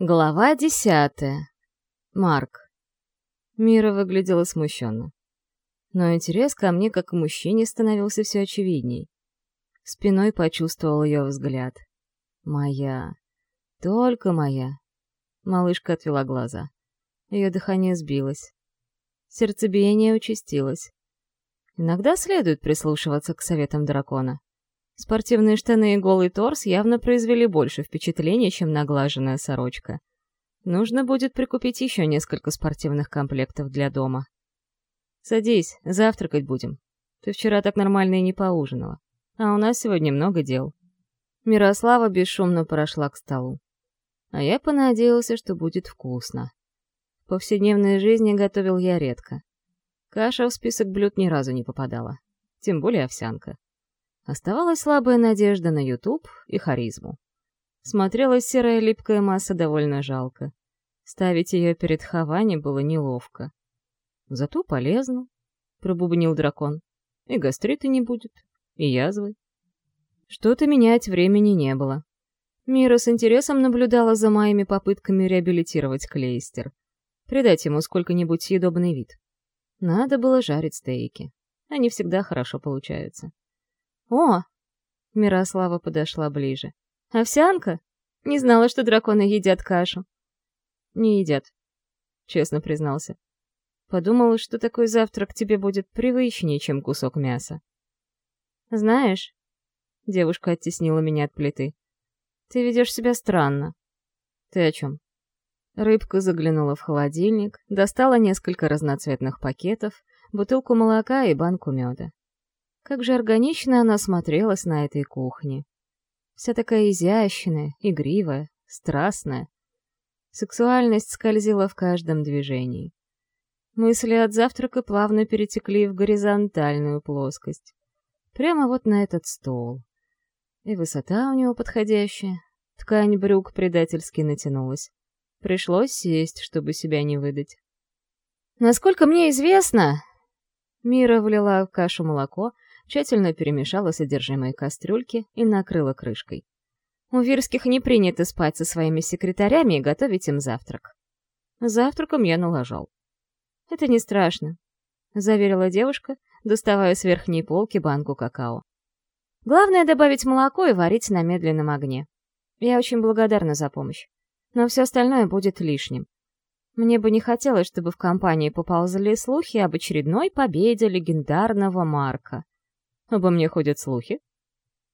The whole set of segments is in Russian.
Глава десятая. Марк. Мира выглядела смущенно. Но интерес ко мне как к мужчине становился все очевидней. Спиной почувствовал ее взгляд. «Моя. Только моя». Малышка отвела глаза. Ее дыхание сбилось. Сердцебиение участилось. Иногда следует прислушиваться к советам дракона. Спортивные штаны и голый торс явно произвели больше впечатления, чем наглаженная сорочка. Нужно будет прикупить еще несколько спортивных комплектов для дома. «Садись, завтракать будем. Ты вчера так нормально и не поужинала. А у нас сегодня много дел». Мирослава бесшумно прошла к столу. А я понадеялся, что будет вкусно. В повседневной жизни готовил я редко. Каша в список блюд ни разу не попадала. Тем более овсянка. Оставалась слабая надежда на YouTube и харизму. Смотрелась серая липкая масса довольно жалко. Ставить ее перед Хавани было неловко. Зато полезно, — пробубнил дракон. И гастрита не будет, и язвы. Что-то менять времени не было. Мира с интересом наблюдала за моими попытками реабилитировать клейстер. Придать ему сколько-нибудь съедобный вид. Надо было жарить стейки. Они всегда хорошо получаются. «О!» Мирослава подошла ближе. «Овсянка? Не знала, что драконы едят кашу». «Не едят», — честно признался. «Подумала, что такой завтрак тебе будет привычнее, чем кусок мяса». «Знаешь...» — девушка оттеснила меня от плиты. «Ты ведешь себя странно». «Ты о чем?» Рыбка заглянула в холодильник, достала несколько разноцветных пакетов, бутылку молока и банку меда. Как же органично она смотрелась на этой кухне. Вся такая изящная, игривая, страстная. Сексуальность скользила в каждом движении. Мысли от завтрака плавно перетекли в горизонтальную плоскость. Прямо вот на этот стол. И высота у него подходящая. Ткань брюк предательски натянулась. Пришлось сесть, чтобы себя не выдать. «Насколько мне известно...» Мира влила в кашу молоко, тщательно перемешала содержимое кастрюльки и накрыла крышкой. У Вирских не принято спать со своими секретарями и готовить им завтрак. Завтраком я налажал. «Это не страшно», — заверила девушка, доставая с верхней полки банку какао. «Главное — добавить молоко и варить на медленном огне. Я очень благодарна за помощь, но все остальное будет лишним. Мне бы не хотелось, чтобы в компании поползли слухи об очередной победе легендарного Марка. Обо мне ходят слухи.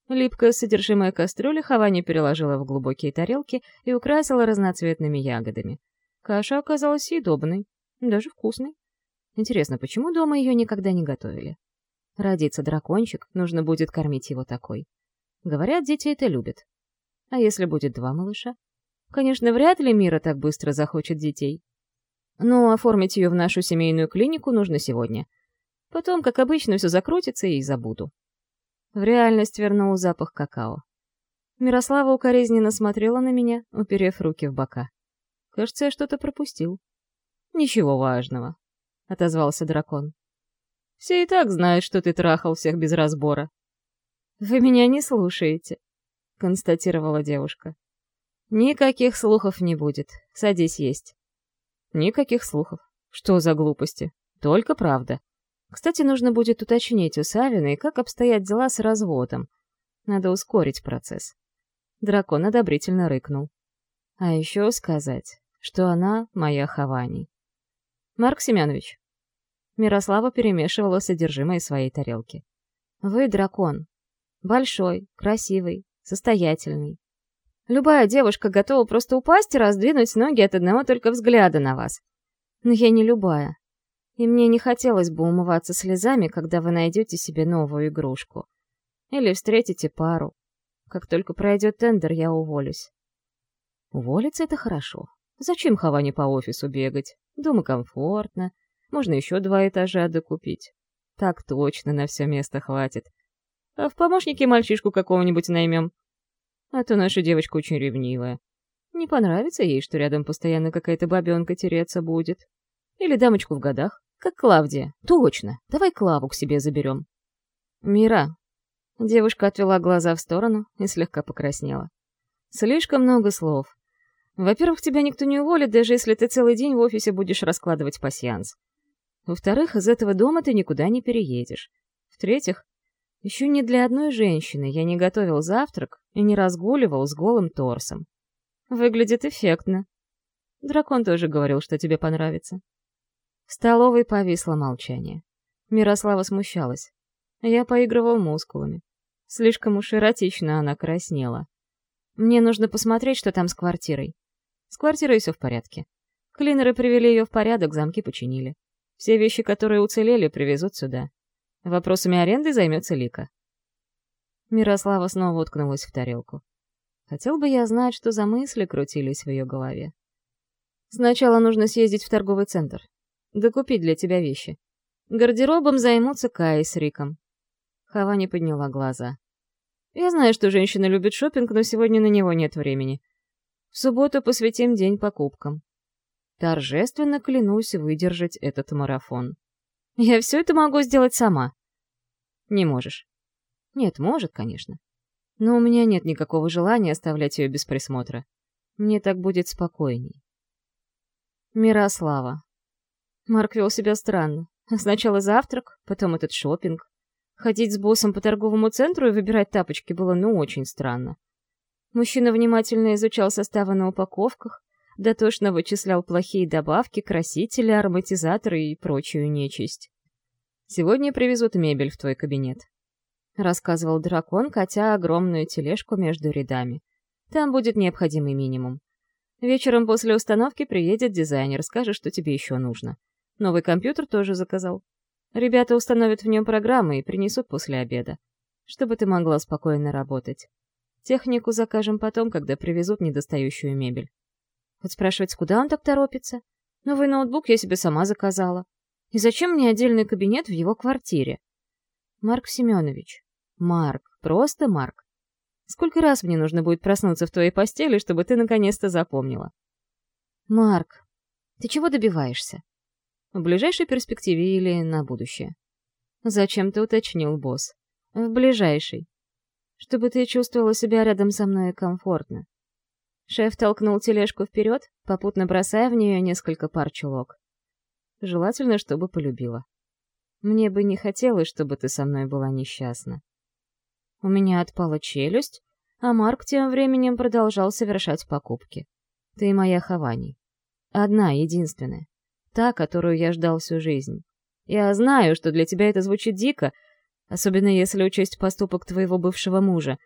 Липкое содержимое кастрюли Хавани переложила в глубокие тарелки и украсила разноцветными ягодами. Каша оказалась съедобной, даже вкусной. Интересно, почему дома ее никогда не готовили? Родится дракончик, нужно будет кормить его такой. Говорят, дети это любят. А если будет два малыша? Конечно, вряд ли Мира так быстро захочет детей. Но оформить ее в нашу семейную клинику нужно сегодня — Потом, как обычно, все закрутится и забуду. В реальность вернул запах какао. Мирослава укоризненно смотрела на меня, уперев руки в бока. Кажется, я что-то пропустил. «Ничего важного», — отозвался дракон. «Все и так знают, что ты трахал всех без разбора». «Вы меня не слушаете», — констатировала девушка. «Никаких слухов не будет. Садись есть». «Никаких слухов. Что за глупости? Только правда. Кстати, нужно будет уточнить у Савиной, как обстоят дела с разводом. Надо ускорить процесс. Дракон одобрительно рыкнул. А еще сказать, что она моя Хавани. Марк Семенович. Мирослава перемешивала содержимое своей тарелки. Вы дракон. Большой, красивый, состоятельный. Любая девушка готова просто упасть и раздвинуть ноги от одного только взгляда на вас. Но я не любая и мне не хотелось бы умываться слезами, когда вы найдете себе новую игрушку. Или встретите пару. Как только пройдет тендер, я уволюсь. Уволиться — это хорошо. Зачем Хаване по офису бегать? Дома комфортно. Можно еще два этажа докупить. Так точно на все место хватит. А в помощнике мальчишку какого-нибудь наймем. А то наша девочка очень ревнивая. Не понравится ей, что рядом постоянно какая-то бабенка тереться будет. Или дамочку в годах. Как Клавдия. Точно. Давай Клаву к себе заберем. Мира. Девушка отвела глаза в сторону и слегка покраснела. Слишком много слов. Во-первых, тебя никто не уволит, даже если ты целый день в офисе будешь раскладывать пасьянс. Во-вторых, из этого дома ты никуда не переедешь. В-третьих, еще ни для одной женщины я не готовил завтрак и не разгуливал с голым торсом. Выглядит эффектно. Дракон тоже говорил, что тебе понравится. В столовой повисло молчание. Мирослава смущалась. Я поигрывал мускулами. Слишком уж эротично она краснела. Мне нужно посмотреть, что там с квартирой. С квартирой все в порядке. Клинеры привели ее в порядок, замки починили. Все вещи, которые уцелели, привезут сюда. Вопросами аренды займется Лика. Мирослава снова уткнулась в тарелку. Хотел бы я знать, что за мысли крутились в ее голове. Сначала нужно съездить в торговый центр. Докупить для тебя вещи. Гардеробом займутся Кай с Риком». Хава не подняла глаза. «Я знаю, что женщины любят шопинг, но сегодня на него нет времени. В субботу посвятим день покупкам. Торжественно клянусь выдержать этот марафон. Я все это могу сделать сама». «Не можешь». «Нет, может, конечно. Но у меня нет никакого желания оставлять ее без присмотра. Мне так будет спокойней». Мирослава, Марк вел себя странно. Сначала завтрак, потом этот шопинг. Ходить с боссом по торговому центру и выбирать тапочки было ну очень странно. Мужчина внимательно изучал составы на упаковках, дотошно вычислял плохие добавки, красители, ароматизаторы и прочую нечисть. «Сегодня привезут мебель в твой кабинет», — рассказывал дракон, катя огромную тележку между рядами. «Там будет необходимый минимум. Вечером после установки приедет дизайнер, скажет, что тебе еще нужно. Новый компьютер тоже заказал. Ребята установят в нем программы и принесут после обеда, чтобы ты могла спокойно работать. Технику закажем потом, когда привезут недостающую мебель. Вот спрашивать, куда он так торопится? Новый ноутбук я себе сама заказала. И зачем мне отдельный кабинет в его квартире? Марк Семенович. Марк. Просто Марк. Сколько раз мне нужно будет проснуться в твоей постели, чтобы ты наконец-то запомнила? Марк, ты чего добиваешься? В ближайшей перспективе или на будущее. Зачем ты уточнил босс. В ближайшей. Чтобы ты чувствовала себя рядом со мной комфортно. Шеф толкнул тележку вперед, попутно бросая в нее несколько пар чулок. Желательно, чтобы полюбила. Мне бы не хотелось, чтобы ты со мной была несчастна. У меня отпала челюсть, а Марк тем временем продолжал совершать покупки. Ты моя Хавани. Одна, единственная та, которую я ждал всю жизнь. Я знаю, что для тебя это звучит дико, особенно если учесть поступок твоего бывшего мужа.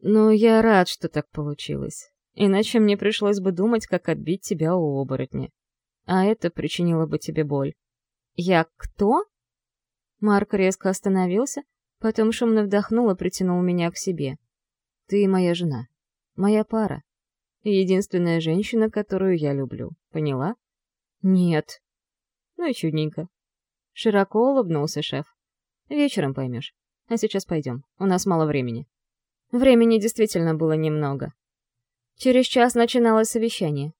Но я рад, что так получилось. Иначе мне пришлось бы думать, как отбить тебя у оборотня. А это причинило бы тебе боль. Я кто? Марк резко остановился, потом шумно вдохнул и притянул меня к себе. Ты моя жена. Моя пара. Единственная женщина, которую я люблю. Поняла? Нет. Ну и чудненько. Широко улыбнулся шеф. Вечером поймешь. А сейчас пойдем. У нас мало времени. Времени действительно было немного. Через час начиналось совещание.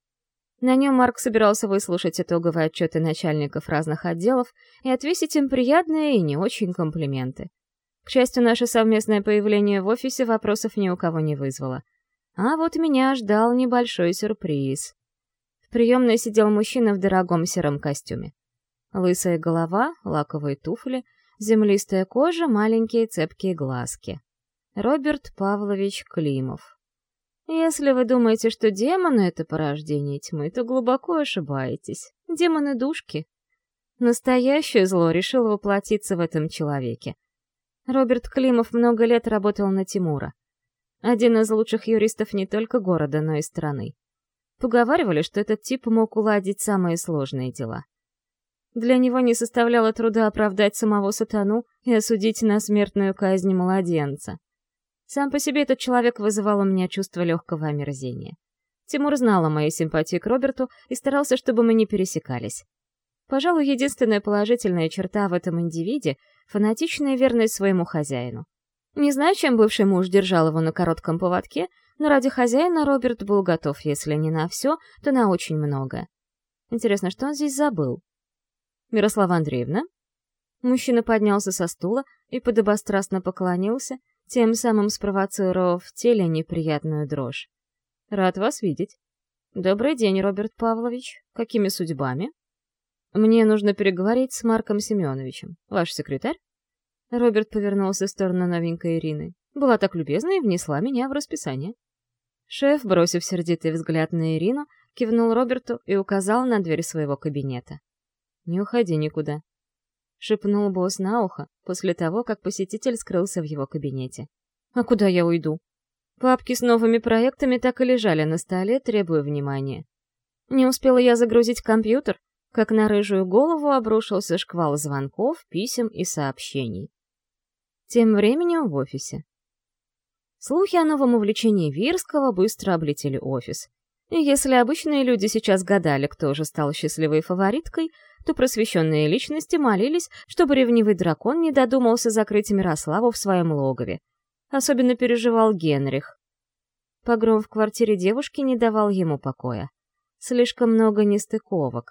На нем Марк собирался выслушать итоговые отчеты начальников разных отделов и отвесить им приятные и не очень комплименты. К счастью, наше совместное появление в офисе вопросов ни у кого не вызвало. А вот меня ждал небольшой сюрприз. В приемной сидел мужчина в дорогом сером костюме. Лысая голова, лаковые туфли, землистая кожа, маленькие цепкие глазки. Роберт Павлович Климов. Если вы думаете, что демоны — это порождение тьмы, то глубоко ошибаетесь. Демоны — душки. Настоящее зло решило воплотиться в этом человеке. Роберт Климов много лет работал на Тимура. Один из лучших юристов не только города, но и страны. Поговаривали, что этот тип мог уладить самые сложные дела. Для него не составляло труда оправдать самого сатану и осудить на смертную казнь младенца. Сам по себе этот человек вызывал у меня чувство легкого омерзения. Тимур знал о моей симпатии к Роберту и старался, чтобы мы не пересекались. Пожалуй, единственная положительная черта в этом индивиде — фанатичная верность своему хозяину. Не знаю, чем бывший муж держал его на коротком поводке, но ради хозяина Роберт был готов, если не на все, то на очень многое. Интересно, что он здесь забыл? Мирослава Андреевна?» Мужчина поднялся со стула и подобострастно поклонился, тем самым спровоцировав в теле неприятную дрожь. «Рад вас видеть. Добрый день, Роберт Павлович. Какими судьбами?» «Мне нужно переговорить с Марком Семеновичем. Ваш секретарь?» Роберт повернулся в сторону новенькой Ирины. «Была так любезна и внесла меня в расписание». Шеф, бросив сердитый взгляд на Ирину, кивнул Роберту и указал на дверь своего кабинета. «Не уходи никуда», — шепнул босс на ухо после того, как посетитель скрылся в его кабинете. «А куда я уйду?» Папки с новыми проектами так и лежали на столе, требуя внимания. Не успела я загрузить компьютер, как на рыжую голову обрушился шквал звонков, писем и сообщений. Тем временем в офисе. Слухи о новом увлечении Вирского быстро облетели офис — и если обычные люди сейчас гадали, кто же стал счастливой фавориткой, то просвещенные личности молились, чтобы ревнивый дракон не додумался закрыть Мирославу в своем логове. Особенно переживал Генрих. Погром в квартире девушки не давал ему покоя. Слишком много нестыковок.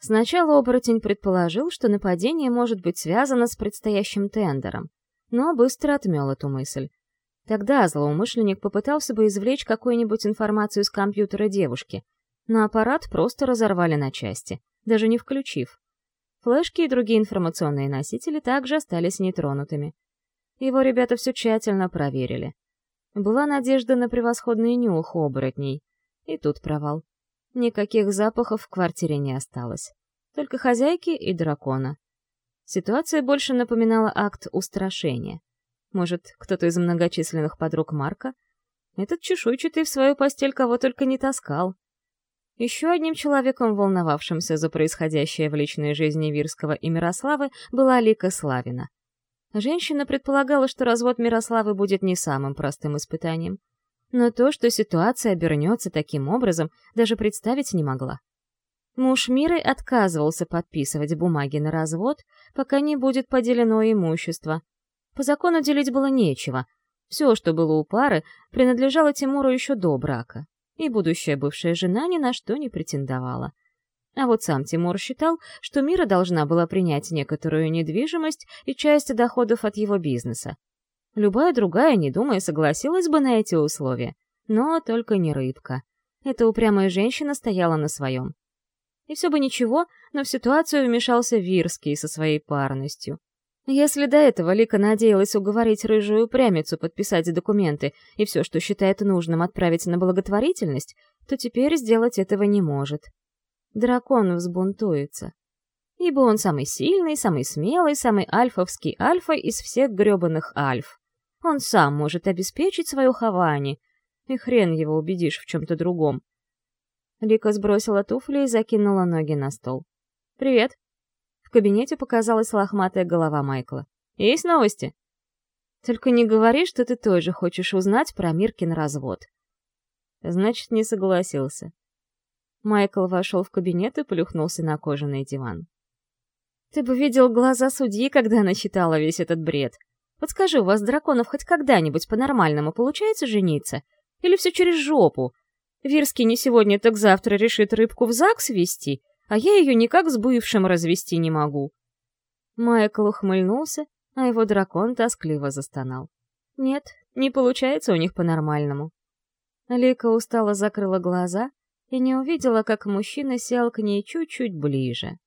Сначала оборотень предположил, что нападение может быть связано с предстоящим тендером, но быстро отмел эту мысль. Тогда злоумышленник попытался бы извлечь какую-нибудь информацию из компьютера девушки, но аппарат просто разорвали на части, даже не включив. Флешки и другие информационные носители также остались нетронутыми. Его ребята все тщательно проверили. Была надежда на превосходный нюх оборотней. И тут провал. Никаких запахов в квартире не осталось. Только хозяйки и дракона. Ситуация больше напоминала акт устрашения — может, кто-то из многочисленных подруг Марка? Этот чешуйчатый в свою постель кого только не таскал. Еще одним человеком, волновавшимся за происходящее в личной жизни Вирского и Мирославы, была Лика Славина. Женщина предполагала, что развод Мирославы будет не самым простым испытанием. Но то, что ситуация обернется таким образом, даже представить не могла. Муж Миры отказывался подписывать бумаги на развод, пока не будет поделено имущество, по закону делить было нечего. Все, что было у пары, принадлежало Тимуру еще до брака, и будущая бывшая жена ни на что не претендовала. А вот сам Тимур считал, что Мира должна была принять некоторую недвижимость и часть доходов от его бизнеса. Любая другая, не думая, согласилась бы на эти условия. Но только не рыбка. Эта упрямая женщина стояла на своем. И все бы ничего, но в ситуацию вмешался Вирский со своей парностью. Если до этого Лика надеялась уговорить рыжую прямицу подписать документы и все, что считает нужным, отправить на благотворительность, то теперь сделать этого не может. Дракон взбунтуется. Ибо он самый сильный, самый смелый, самый альфовский альфа из всех гребаных альф. Он сам может обеспечить свою хавани, и хрен его убедишь в чем-то другом. Лика сбросила туфли и закинула ноги на стол. «Привет!» кабинете показалась лохматая голова Майкла. «Есть новости?» «Только не говори, что ты тоже хочешь узнать про Миркин развод». «Значит, не согласился». Майкл вошел в кабинет и плюхнулся на кожаный диван. «Ты бы видел глаза судьи, когда она читала весь этот бред. Вот скажи, у вас, драконов, хоть когда-нибудь по-нормальному получается жениться? Или все через жопу? Вирский не сегодня, так завтра решит рыбку в ЗАГС вести?» а я ее никак с бывшим развести не могу. Майкл ухмыльнулся, а его дракон тоскливо застонал. Нет, не получается у них по-нормальному. Лика устало закрыла глаза и не увидела, как мужчина сел к ней чуть-чуть ближе.